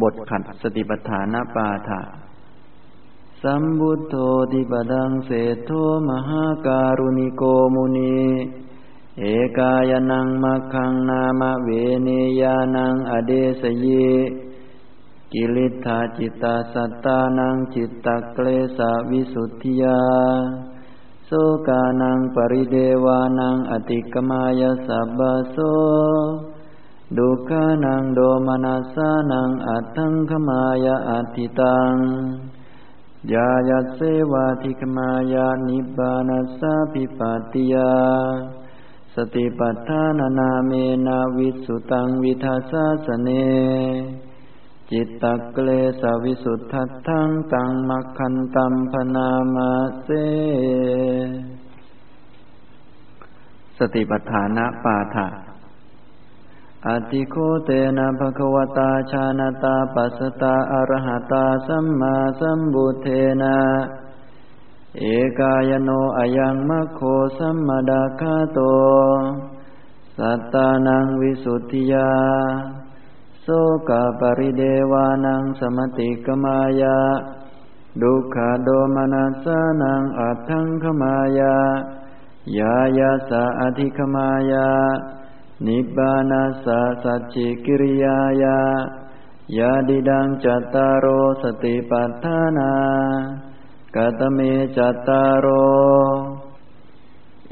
บทขัดสติปัฏฐานปาฐะสัมบุตโธติปดังเศธโธมหาการุณิโกมุนี เอกายนังมัคคังนามเวเนยานังอเดสเยกิลิธาจิตาสัตตานังจิตตะเกลสาวิสุทธิยา โสกานังปริเดวานังอติกมายสัพพโส ดุขานังโดมนัสานังอัตถังขมายาอัติตังยายัสเสวาทิขมายานิบานัสสะปิปติยา สติปัฏฐานนาเมนาวิสุตังวิทัสสเน จิตตะเกเลสวิสุทธัทังตังมัคคันตัมพนามาเสสติปัฏฐานะปาฐะ อติโคเตนะภควตาชาณตาปัสตาอรหตาสัมมาสัมบุเทนะเอกายโนอายังมะโคสัมมาดาคาโต สัตตานังวิสุทธิยา โสกาปริเดวานังสมติกมายา ดุขาโดมนัสสานังอัตถังคมายะ ญา ยัสสะ อธิคมายะ นิพพา นัสสะ สัจฉิกิริยายะ ยทิทังจัตตาโร สติปัฏฐานากตเมจัตตาโร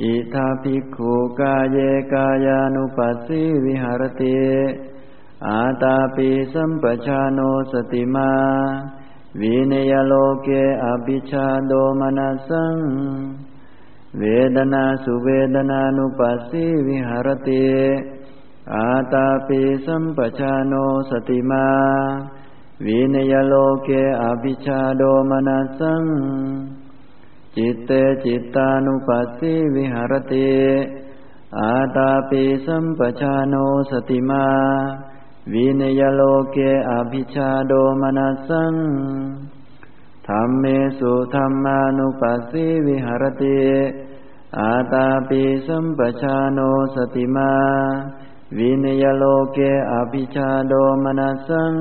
อิธะ ภิกขุกาเยกายานุปัสสี วิหรติอาตาปี สัมปชาโนสติมาวิเนยโลเกอภิชาโดมนัสสัง वेदना सुवेदनानुपशि विहरति। आतापि सम्पचानो सतिमा। विनयलोके अभिछादो मनसन् चित्ते चित्तानुपसि विहरति। आतापि सम्पचानो सतिमा। विनयलोके अभिछादो मनसन् ธรรมเมสุธรรมานุปัสสิวิหารติอาตาปิสัมปชาโนสติมา วินยโลเกอภิชาโดมนัสสัง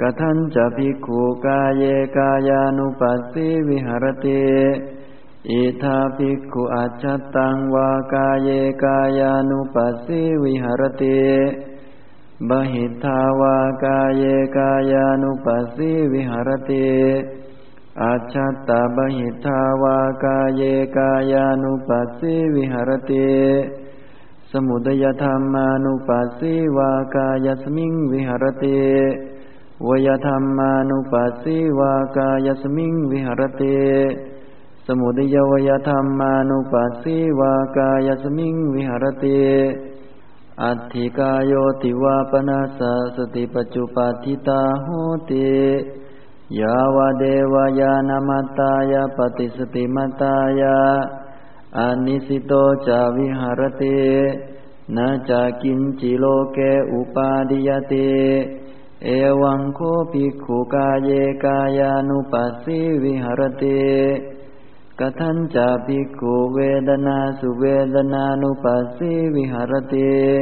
กทันจะภิกขุกายเยกายานุปัสสิวิหารติอิทาภิกขุอัจฉตังวากายเยกายานุปัสสิวิหารติ บหิทธาวากายเยกายานุปัสสิวิหรติอาชัตตาบหิทธาวากายเยกายานุปัสสิวิหรติสมุดยธรรมานุปัสสิวากายสมิงวิหรติวยธรรมานุปัสสิวากายสมิงวิหรติสมุดยวยธรรมานุปัสสิวากายสมิงวิหรติ อัตถิกายโยติวาปนาสสติปัจจุปาทิตาโหติยาวเดวายานมัตตายาปฏิสติมัตตายาอานิสิโตจาวิหารตินาจากินจิโลเกอุปาดิยติเอวังโคภิกขุกาเยกายานุปัสสิวิหารติ කතං චාපි කෝ වේදනා සුවේදනානුපස්සේ විහරතේ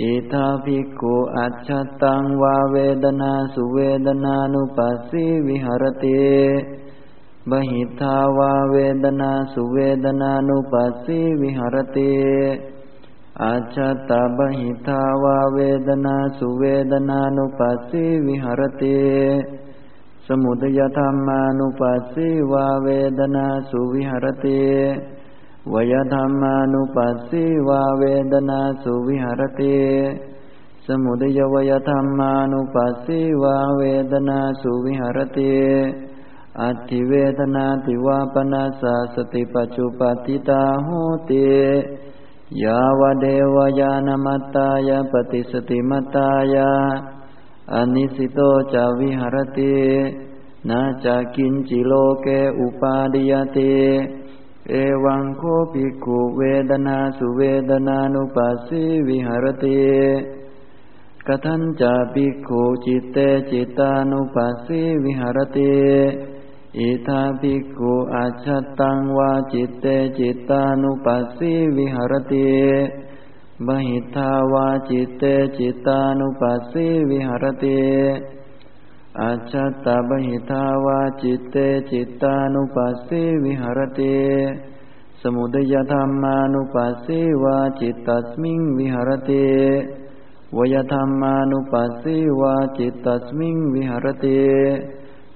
ඒතාපි කෝ අච්ඡත්තං වා වේදනා සුවේදනානුපස්සේ විහරතේ බහිතා වා වේදනා සුවේදනානුපස්සේ විහරතේ ආචතබහිතා වා වේදනා සුවේදනානුපස්සේ විහරතේ มุทยธรรมานุปัสสิวาเวดนาสุวิหารติวยธรรมานุปัสสิวาเวดนาสุวิหารติสมุทยวยธรรมานุปัสสิวาเวดนาสุวิหารติอัติเวทนาติวาปนาสาสติปัจจุปติตาโหติยาวเดวายานมัตตายาปฏิสติมัตตายา อนิสิโตจาวิหารตินาจากินจิโลเกอุปาดิยติเอวังโคภิกขุเวดนาสุเวดนานุปัสสิวิหารติกทันจาภิกขุจิตเตจิตานุปัสสิวิหารติอิทาภิกขุอาชตังวาจิตเตจิตานุปัสสิวิหารติ พหิทธาวาจิตเตจิตตานุปัสสี วิหรติอัชฌัตตพหิทธาวาจิตเตจิตตานุปัสสี วิหรติสมุทยธัมมานุปัสสี วาจิตตัสมิงวิหรติวยธัมมานุปัสสี วาจิตตัสมิงวิหรติ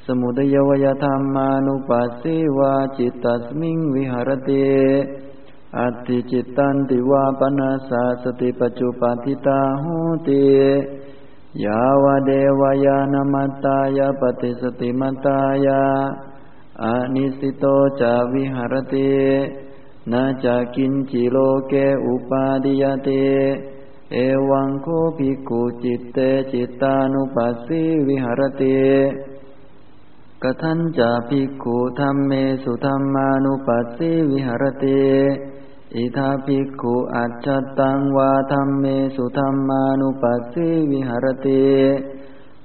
สมุทยวยธัมมานุปัสสี วาจิตตัสมิงวิหรติ อัตถิจิตตันติวาปนัสสะ สติปัจจุปัฏฐิตา โหติยาวเทวะ ญาณมัตตายะ ปฏิสสติมัตตายะ อนิสสิโตจะ วิหรตินะ จะ กิญจิโลเกอุปาทิยติเอวังโข ภิกขุจิตเตจิตตานุปัสสี วิหรติกถัญจะ ภิกขุธัมเมสุธรรมานุปัสสิวิหารติ อิทาภิกขุอัจฉตังวาธรรมเมสุธรรมานุปัสสิวิหารติ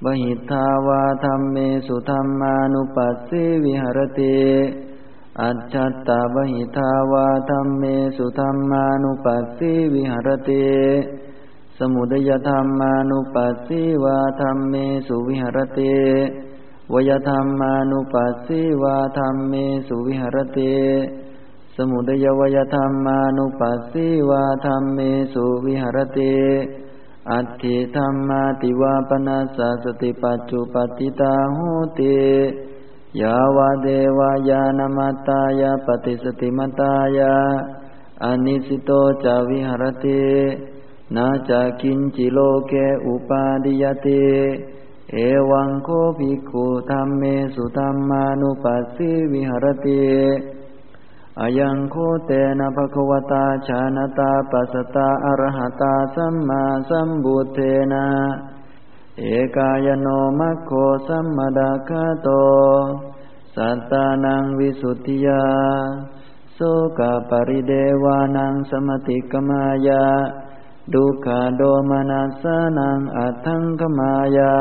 บหิทธาวาธรรมเมสุธรรมานุปัสสิวิหารติอัจฉตาบหิทาวาธรรมเมสุธรรมานุปัสสิวิหารติสมุดยธรรมานุปัสสิวาธรรมเมสุวิหารติวยธรรมานุปัสสิวาธรรมเมสุวิหารติ สมุดยวยธรรมานุปัสสิวาธรรมเมสุวิหรติอัตถิธรรมาติวาปนาสสติปัจจุปติตาหูติยาวาเดวายานมัตตายาปฏิสติมัตตายาอนิสิโตจาวิหรตินาจากินจิโลเกอุปาดิยติเอวังโคภิกขุธรรมเมสุธรรมานุปัสสิวิหรติ อายังโคเตนะภควตาชานตาปัสตาอรหตาสัมมาสัมบุเทนะเอกายโนมัคโคสัมมาดาคาโต สัตตานังวิสุทธิยาโสกปริเดวานังสมติกมายาดุขาโดมานาสานังอัทังขมายา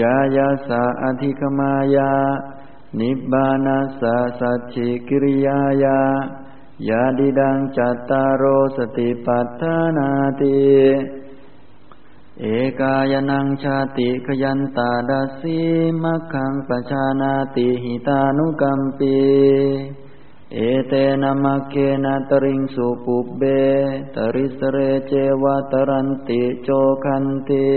ยายาสาอธิคมายา นิบานาสาสัจฉิกิริยายายาดิดังจัตตารโอสติปัฏฐานาติเอกายนังชาติขยันตาดาสีมักขังปชานาติหิตานุกัมปีเอเตนะมัคเคนะตริงสุปุเบตริสเรเจวะตรันติโจคันติ